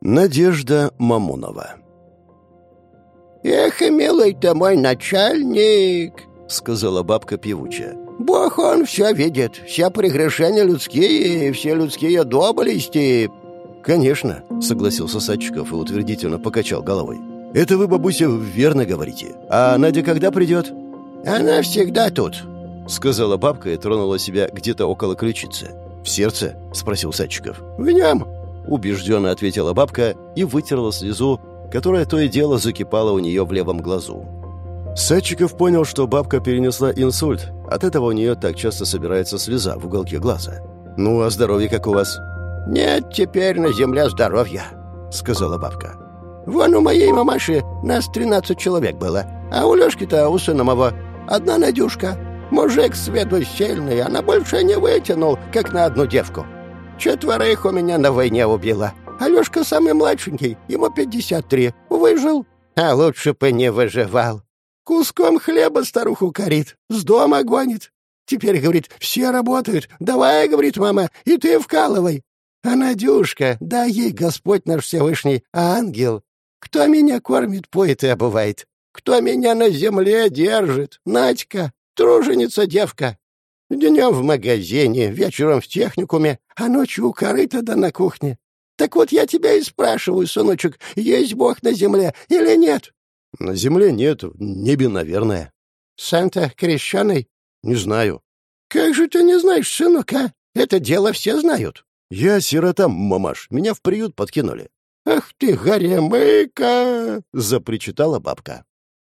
Надежда Мамонова «Эх, милый ты мой начальник!» — сказала бабка певучая. «Бог он все видит, все прегрешения людские, все людские доблести». «Конечно», — согласился Садчиков и утвердительно покачал головой. «Это вы, бабуся, верно говорите. А Надя когда придет?» «Она всегда тут», — сказала бабка и тронула себя где-то около ключицы. «В сердце?» — спросил Садчиков. «В нем», — убежденно ответила бабка и вытерла слезу, которая то и дело закипала у нее в левом глазу. Садчиков понял, что бабка перенесла инсульт. От этого у нее так часто собирается слеза в уголке глаза. «Ну, а здоровье как у вас?» «Нет теперь на земле здоровья», — сказала бабка. «Вон у моей мамаши нас тринадцать человек было, а у Лешки-то, у сына моего, одна Надюшка. Мужик с сильный, она больше не вытянул, как на одну девку. Четверых у меня на войне убила. Алешка самый младшенький, ему пятьдесят три. Выжил, а лучше бы не выживал. Куском хлеба старуху корит, с дома гонит. Теперь, говорит, все работают. Давай, говорит мама, и ты вкалывай. А Надюшка, да ей Господь наш Всевышний, ангел. Кто меня кормит, поет и обувает? Кто меня на земле держит? Надька, труженица девка. Днем в магазине, вечером в техникуме, а ночью у корыта да на кухне. Так вот я тебя и спрашиваю, сыночек, есть Бог на земле или нет? На земле нет, в небе, наверное. Санта крещеный? Не знаю. Как же ты не знаешь, сынок, а? Это дело все знают. Я сирота, мамаш, меня в приют подкинули. Ах ты, горемыка! Запричитала бабка.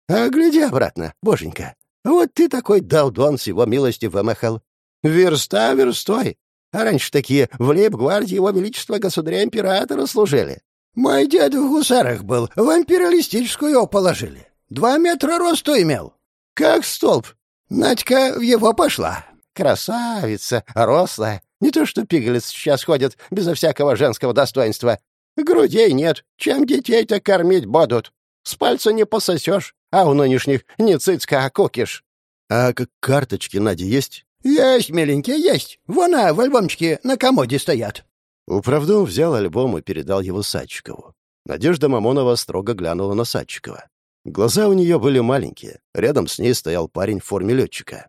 А гляди обратно, боженька. Вот ты такой долдон с его милости вымахал. Верста верстой. А раньше такие в лейб-гвардии его величества государя-императора служили. Мой дед в гусарах был, в империалистическую его положили. Два метра росту имел. Как столб. Надька в его пошла. Красавица, рослая. Не то что пигалец сейчас ходит безо всякого женского достоинства. Грудей нет. Чем детей-то кормить будут? С пальца не пососешь, а у нынешних не цицка, а кукиш. А как карточки Нади есть? Есть, миленькие, есть. Вон, а, в альбомчике на комоде стоят. Управдом взял альбом и передал его Садчикову. Надежда Мамонова строго глянула на Садчикова. Глаза у нее были маленькие. Рядом с ней стоял парень в форме летчика.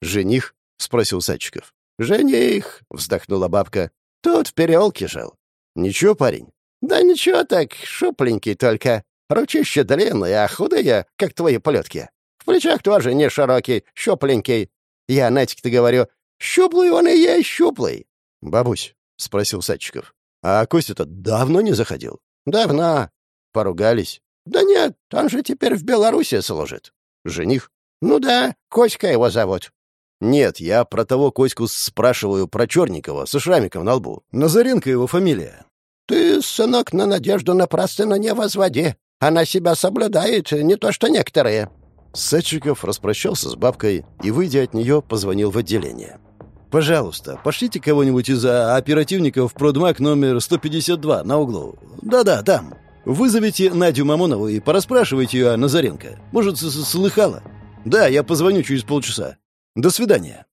«Жених?» — спросил Садчиков. «Жених!» — вздохнула бабка. «Тут в переулке жил». «Ничего, парень?» «Да ничего так, шупленький только. Ручище длинное, а худые, как твои полетки. В плечах тоже не широкий, щупленький. Я Натик-то говорю, щуплый он и есть щуплый». «Бабусь, — спросил Садчиков. «А Костя-то давно не заходил?» «Давно». «Поругались?» «Да нет, он же теперь в Беларуси служит». «Жених?» «Ну да, Коська его зовут». «Нет, я про того Коську спрашиваю, про Черникова, со шрамиком на лбу. Назаренко его фамилия». «Ты, сынок, на надежду напрасно не возводи. Она себя соблюдает, не то что некоторые». Садчиков распрощался с бабкой и, выйдя от нее, позвонил в отделение. Пожалуйста, пошлите кого-нибудь из оперативников в продмаг номер 152 на углу. Да-да, там. Вызовите Надю Мамонову и пораспрашивайте ее о Назаренко. Может, слыхала? Да, я позвоню через полчаса. До свидания.